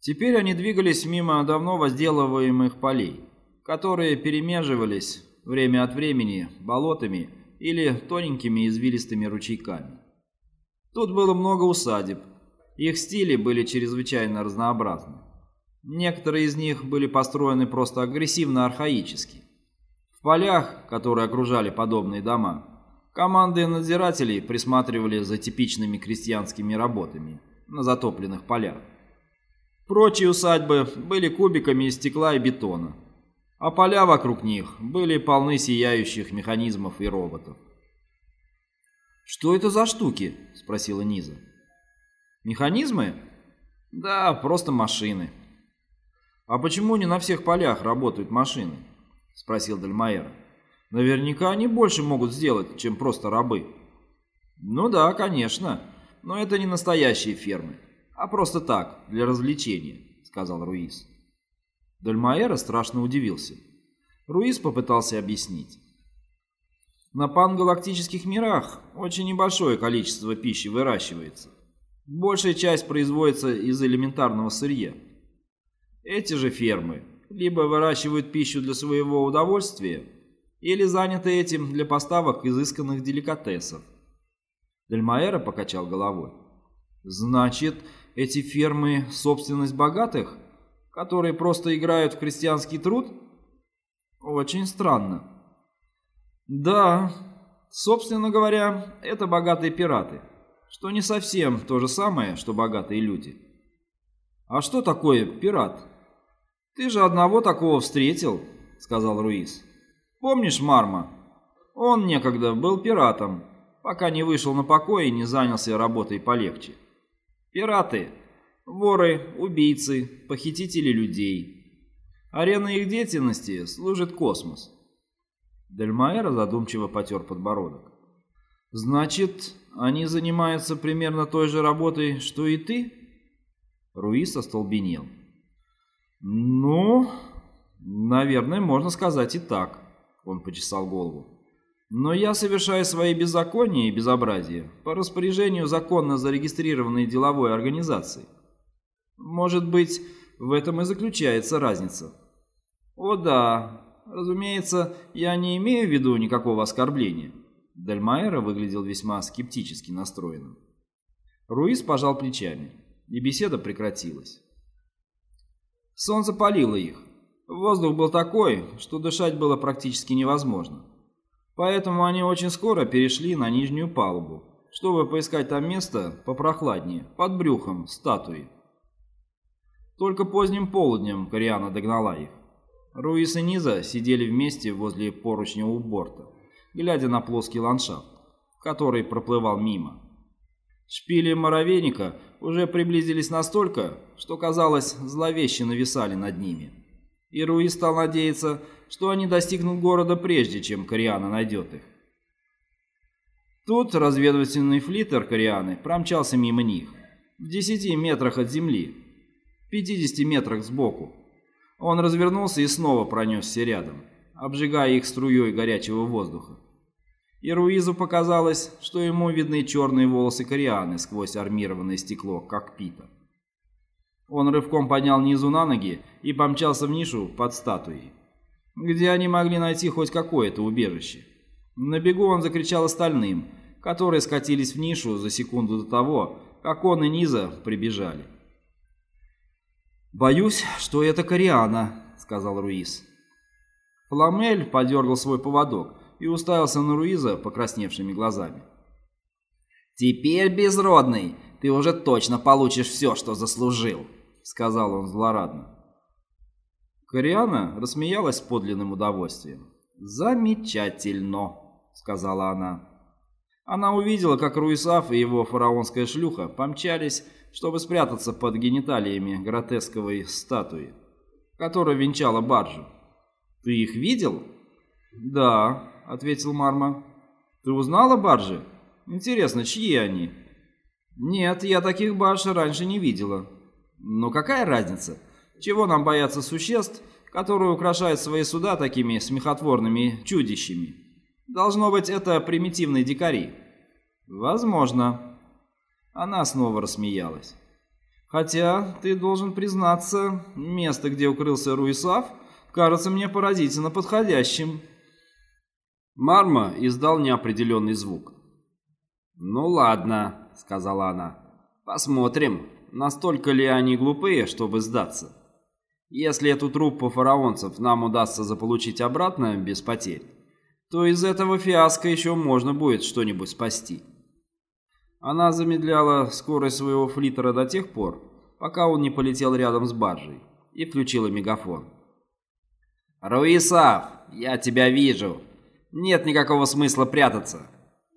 Теперь они двигались мимо давно возделываемых полей, которые перемеживались время от времени болотами или тоненькими извилистыми ручейками. Тут было много усадеб, их стили были чрезвычайно разнообразны. Некоторые из них были построены просто агрессивно-архаически. В полях, которые окружали подобные дома, команды надзирателей присматривали за типичными крестьянскими работами на затопленных полях. Прочие усадьбы были кубиками из стекла и бетона, а поля вокруг них были полны сияющих механизмов и роботов. «Что это за штуки?» – спросила Низа. Механизмы? Да, просто машины. А почему не на всех полях работают машины? Спросил Дальмаэр. Наверняка они больше могут сделать, чем просто рабы. Ну да, конечно. Но это не настоящие фермы, а просто так, для развлечения, сказал Руис. Дальмаэра страшно удивился. Руис попытался объяснить. На пангалактических мирах очень небольшое количество пищи выращивается. Большая часть производится из элементарного сырья. Эти же фермы либо выращивают пищу для своего удовольствия, или заняты этим для поставок изысканных деликатесов. Дельмаэра покачал головой. Значит, эти фермы – собственность богатых, которые просто играют в крестьянский труд? Очень странно. Да, собственно говоря, это богатые пираты что не совсем то же самое, что богатые люди. «А что такое пират?» «Ты же одного такого встретил», — сказал Руис. «Помнишь Марма? Он некогда был пиратом, пока не вышел на покой и не занялся работой полегче. Пираты — воры, убийцы, похитители людей. Ареной их деятельности служит космос». Дельмаэра задумчиво потер подбородок. «Значит, они занимаются примерно той же работой, что и ты?» Руис остолбенел. «Ну, наверное, можно сказать и так», — он почесал голову. «Но я совершаю свои беззакония и безобразия по распоряжению законно зарегистрированной деловой организации. Может быть, в этом и заключается разница». «О да, разумеется, я не имею в виду никакого оскорбления». Дальмаэра выглядел весьма скептически настроенным. Руис пожал плечами, и беседа прекратилась. Солнце палило их. Воздух был такой, что дышать было практически невозможно. Поэтому они очень скоро перешли на нижнюю палубу, чтобы поискать там место попрохладнее, под брюхом статуи. Только поздним полуднем Кориана догнала их. Руис и Низа сидели вместе возле поручня у борта глядя на плоский ландшафт, который проплывал мимо. Шпили моровейника уже приблизились настолько, что, казалось, зловеще нависали над ними. И Руи стал надеяться, что они достигнут города прежде, чем Кориана найдет их. Тут разведывательный флиттер Корианы промчался мимо них, в 10 метрах от земли, в 50 метрах сбоку. Он развернулся и снова пронесся рядом обжигая их струей горячего воздуха. И Руизу показалось, что ему видны черные волосы Корианы сквозь армированное стекло кокпита. Он рывком поднял Низу на ноги и помчался в нишу под статуей, где они могли найти хоть какое-то убежище. На бегу он закричал остальным, которые скатились в нишу за секунду до того, как он и Низа прибежали. «Боюсь, что это Кориана», — сказал Руиз. Фламель подергал свой поводок и уставился на Руиза покрасневшими глазами. «Теперь, безродный, ты уже точно получишь все, что заслужил», — сказал он злорадно. Кориана рассмеялась подлинным удовольствием. «Замечательно», — сказала она. Она увидела, как Руисав и его фараонская шлюха помчались, чтобы спрятаться под гениталиями гротесковой статуи, которая венчала баржу. «Ты их видел?» «Да», — ответил Марма. «Ты узнала баржи? Интересно, чьи они?» «Нет, я таких барж раньше не видела». «Но какая разница? Чего нам бояться существ, которые украшают свои суда такими смехотворными чудищами? Должно быть, это примитивные дикари». «Возможно». Она снова рассмеялась. Хотя, ты должен признаться, место, где укрылся Руисав, кажется мне поразительно подходящим. Марма издал неопределенный звук. «Ну ладно», — сказала она. «Посмотрим, настолько ли они глупые, чтобы сдаться. Если эту труппу фараонцев нам удастся заполучить обратно без потерь, то из этого фиаско еще можно будет что-нибудь спасти». Она замедляла скорость своего флиттера до тех пор, пока он не полетел рядом с баржей, и включила мегафон. «Руисав, я тебя вижу. Нет никакого смысла прятаться.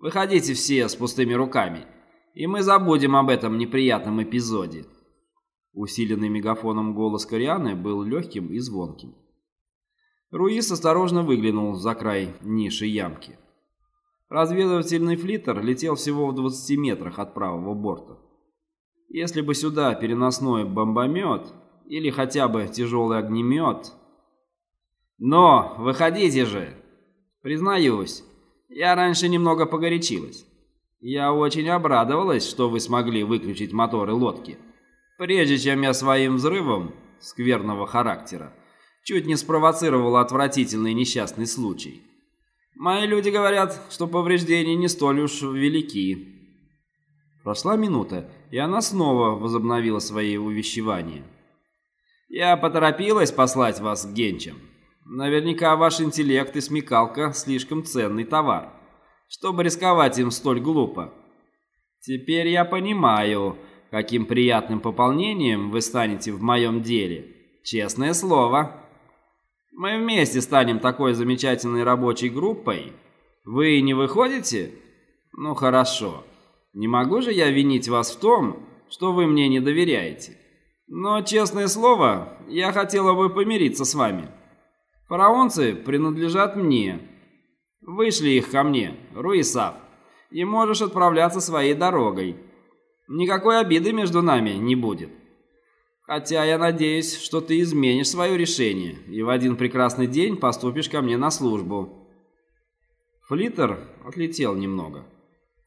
Выходите все с пустыми руками, и мы забудем об этом неприятном эпизоде». Усиленный мегафоном голос Корианы был легким и звонким. Руис осторожно выглянул за край ниши ямки. Разведывательный флиттер летел всего в 20 метрах от правого борта. Если бы сюда переносной бомбомет или хотя бы тяжелый огнемет... Но, выходите же! Признаюсь, я раньше немного погорячилась. Я очень обрадовалась, что вы смогли выключить моторы лодки, прежде чем я своим взрывом скверного характера чуть не спровоцировал отвратительный несчастный случай. Мои люди говорят, что повреждения не столь уж велики. Прошла минута, и она снова возобновила свои увещевания. Я поторопилась послать вас к Генчам. Наверняка ваш интеллект и смекалка слишком ценный товар, чтобы рисковать им столь глупо. Теперь я понимаю, каким приятным пополнением вы станете в моем деле. Честное слово. Мы вместе станем такой замечательной рабочей группой. Вы не выходите? Ну хорошо. Не могу же я винить вас в том, что вы мне не доверяете. Но, честное слово, я хотела бы помириться с вами. Фараонцы принадлежат мне. Вышли их ко мне, Руисав, и можешь отправляться своей дорогой. Никакой обиды между нами не будет. Хотя я надеюсь, что ты изменишь свое решение и в один прекрасный день поступишь ко мне на службу». Флиттер отлетел немного.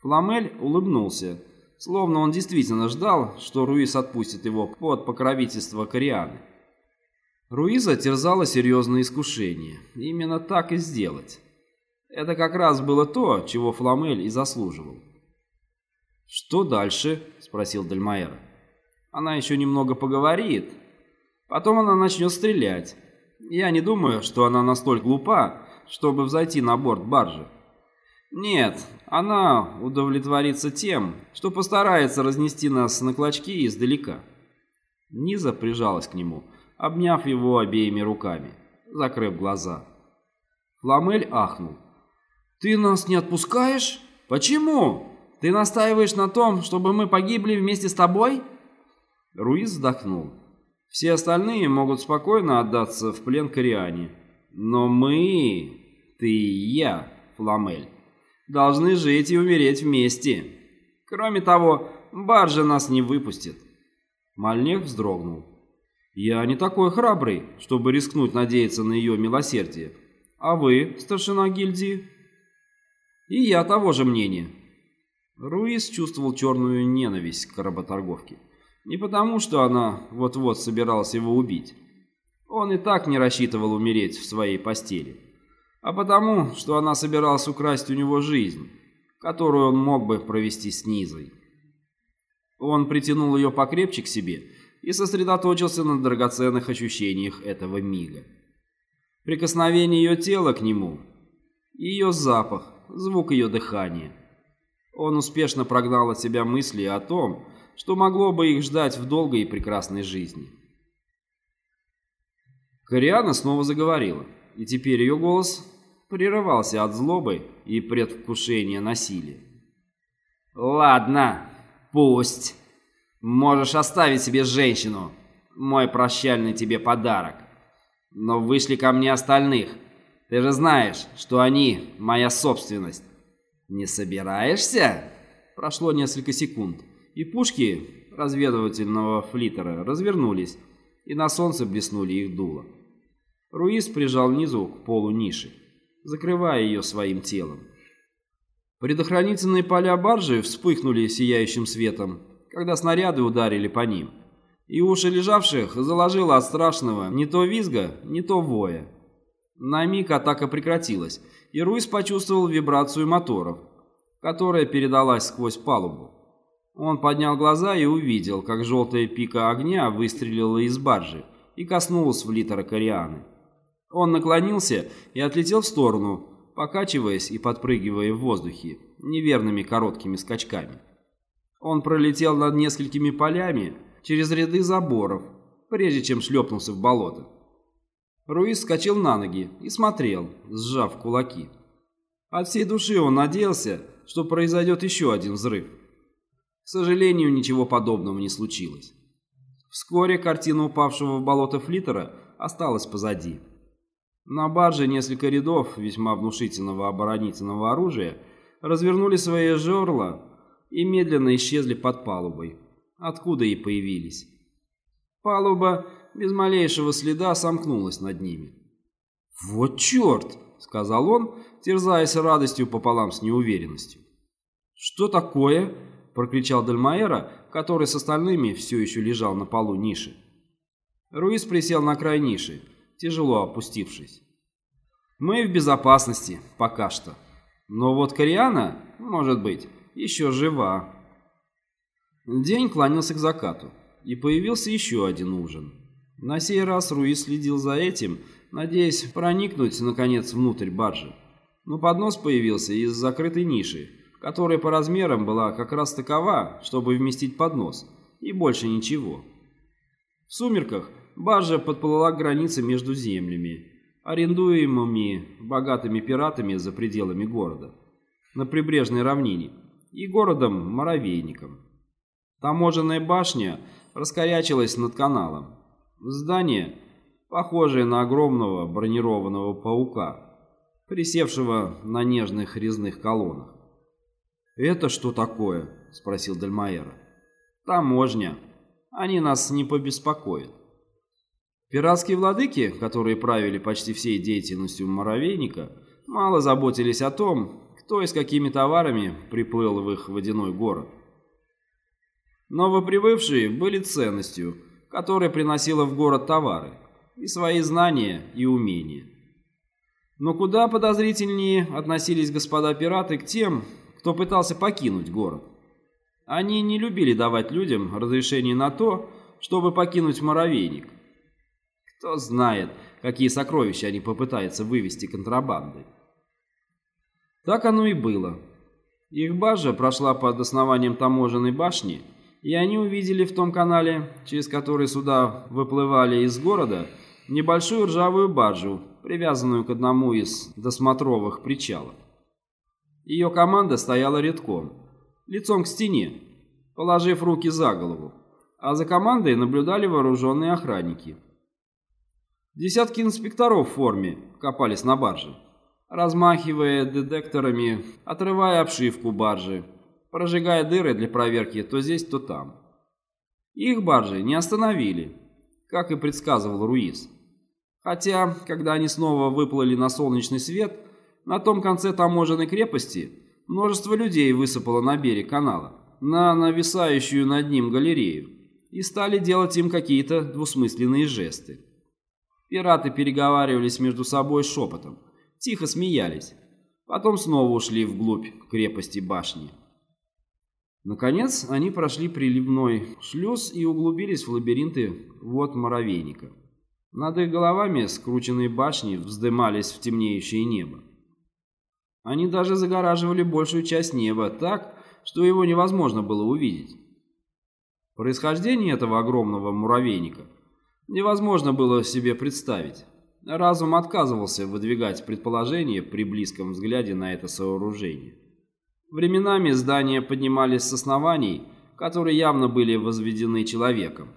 Фламель улыбнулся, словно он действительно ждал, что Руиз отпустит его под покровительство Корианы. Руиза терзало серьезное искушение. Именно так и сделать. Это как раз было то, чего Фламель и заслуживал. «Что дальше?» – спросил Дальмаэра. Она еще немного поговорит. Потом она начнет стрелять. Я не думаю, что она настолько глупа, чтобы взойти на борт баржи. Нет, она удовлетворится тем, что постарается разнести нас на клочки издалека. Низа прижалась к нему, обняв его обеими руками, закрыв глаза. Фламель ахнул. «Ты нас не отпускаешь? Почему? Ты настаиваешь на том, чтобы мы погибли вместе с тобой?» Руиз вздохнул. Все остальные могут спокойно отдаться в плен Кориане. Но мы, ты и я, Фламель, должны жить и умереть вместе. Кроме того, баржа нас не выпустит. Мальнех вздрогнул. Я не такой храбрый, чтобы рискнуть надеяться на ее милосердие. А вы, старшина гильдии? И я того же мнения. Руиз чувствовал черную ненависть к работорговке. Не потому, что она вот-вот собиралась его убить. Он и так не рассчитывал умереть в своей постели. А потому, что она собиралась украсть у него жизнь, которую он мог бы провести с Низой. Он притянул ее покрепче к себе и сосредоточился на драгоценных ощущениях этого мига. Прикосновение ее тела к нему, ее запах, звук ее дыхания. Он успешно прогнал от себя мысли о том, что могло бы их ждать в долгой и прекрасной жизни. Кориана снова заговорила, и теперь ее голос прерывался от злобы и предвкушения насилия. «Ладно, пусть. Можешь оставить себе женщину, мой прощальный тебе подарок. Но вышли ко мне остальных. Ты же знаешь, что они моя собственность. Не собираешься?» Прошло несколько секунд и пушки разведывательного флиттера развернулись, и на солнце блеснули их дула. Руис прижал низу к полу ниши, закрывая ее своим телом. Предохранительные поля баржи вспыхнули сияющим светом, когда снаряды ударили по ним, и уши лежавших заложило от страшного не то визга, не то воя. На миг атака прекратилась, и Руис почувствовал вибрацию моторов, которая передалась сквозь палубу. Он поднял глаза и увидел, как желтая пика огня выстрелила из баржи и коснулась влитора Корианы. Он наклонился и отлетел в сторону, покачиваясь и подпрыгивая в воздухе неверными короткими скачками. Он пролетел над несколькими полями через ряды заборов, прежде чем шлепнулся в болото. Руис вскочил на ноги и смотрел, сжав кулаки. От всей души он надеялся, что произойдет еще один взрыв. К сожалению, ничего подобного не случилось. Вскоре картина упавшего в болото флитера осталась позади. На барже несколько рядов весьма внушительного оборонительного оружия развернули свои жерла и медленно исчезли под палубой, откуда и появились. Палуба без малейшего следа сомкнулась над ними. «Вот черт!» — сказал он, терзаясь радостью пополам с неуверенностью. «Что такое?» — прокричал Дальмаэра, который с остальными все еще лежал на полу ниши. Руис присел на край ниши, тяжело опустившись. «Мы в безопасности, пока что. Но вот Кориана, может быть, еще жива». День клонился к закату, и появился еще один ужин. На сей раз Руис следил за этим, надеясь проникнуть, наконец, внутрь баржи. Но поднос появился из закрытой ниши, которая по размерам была как раз такова, чтобы вместить поднос, и больше ничего. В сумерках баржа подплыла к границе между землями, арендуемыми богатыми пиратами за пределами города, на прибрежной равнине, и городом-моровейником. Таможенная башня раскорячилась над каналом. Здание, похожее на огромного бронированного паука, присевшего на нежных резных колоннах. «Это что такое?» – спросил Дальмаэра. «Таможня. Они нас не побеспокоят». Пиратские владыки, которые правили почти всей деятельностью Моровейника, мало заботились о том, кто и с какими товарами приплыл в их водяной город. Новоприбывшие были ценностью, которая приносила в город товары, и свои знания и умения. Но куда подозрительнее относились господа пираты к тем, кто пытался покинуть город. Они не любили давать людям разрешение на то, чтобы покинуть муравейник. Кто знает, какие сокровища они попытаются вывести контрабандой. Так оно и было. Их баржа прошла под основанием таможенной башни, и они увидели в том канале, через который суда выплывали из города, небольшую ржавую баржу, привязанную к одному из досмотровых причалов. Ее команда стояла редком, лицом к стене, положив руки за голову, а за командой наблюдали вооруженные охранники. Десятки инспекторов в форме копались на барже, размахивая детекторами, отрывая обшивку баржи, прожигая дыры для проверки то здесь, то там. Их баржи не остановили, как и предсказывал Руиз. Хотя, когда они снова выплыли на солнечный свет, на том конце таможенной крепости множество людей высыпало на берег канала, на нависающую над ним галерею, и стали делать им какие-то двусмысленные жесты. Пираты переговаривались между собой шепотом, тихо смеялись, потом снова ушли вглубь крепости башни. Наконец, они прошли приливной шлюз и углубились в лабиринты вод моровейника. Над их головами скрученные башни вздымались в темнеющее небо. Они даже загораживали большую часть неба так, что его невозможно было увидеть. Происхождение этого огромного муравейника невозможно было себе представить. Разум отказывался выдвигать предположения при близком взгляде на это сооружение. Временами здания поднимались с оснований, которые явно были возведены человеком.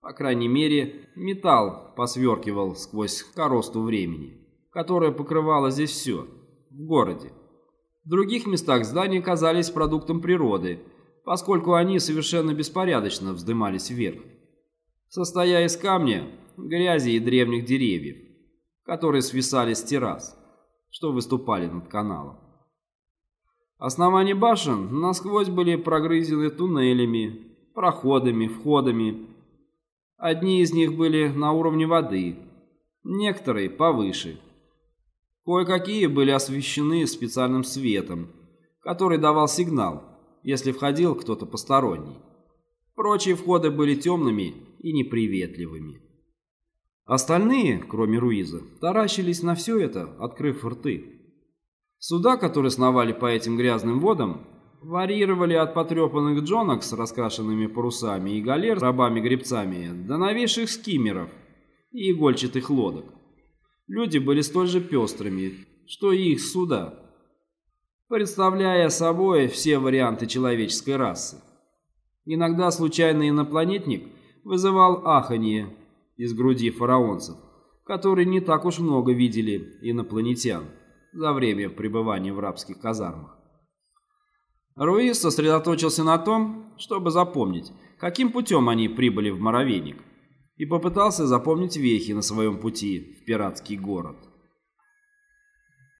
По крайней мере, металл посверкивал сквозь коросту времени, которая покрывала здесь все – в городе. В других местах здания казались продуктом природы, поскольку они совершенно беспорядочно вздымались вверх, состоя из камня, грязи и древних деревьев, которые свисали с террас, что выступали над каналом. Основания башен насквозь были прогрызены туннелями, проходами, входами. Одни из них были на уровне воды, некоторые повыше. Кое-какие были освещены специальным светом, который давал сигнал, если входил кто-то посторонний. Прочие входы были темными и неприветливыми. Остальные, кроме Руиза, таращились на все это, открыв рты. Суда, которые сновали по этим грязным водам, варьировали от потрепанных джонок с раскрашенными парусами и галер с рабами-гребцами до новейших скиммеров и игольчатых лодок. Люди были столь же пестрыми, что и их суда, представляя собой все варианты человеческой расы. Иногда случайный инопланетник вызывал аханье из груди фараонцев, которые не так уж много видели инопланетян за время пребывания в рабских казармах. Руис сосредоточился на том, чтобы запомнить, каким путем они прибыли в Моровейник, и попытался запомнить вехи на своем пути в пиратский город.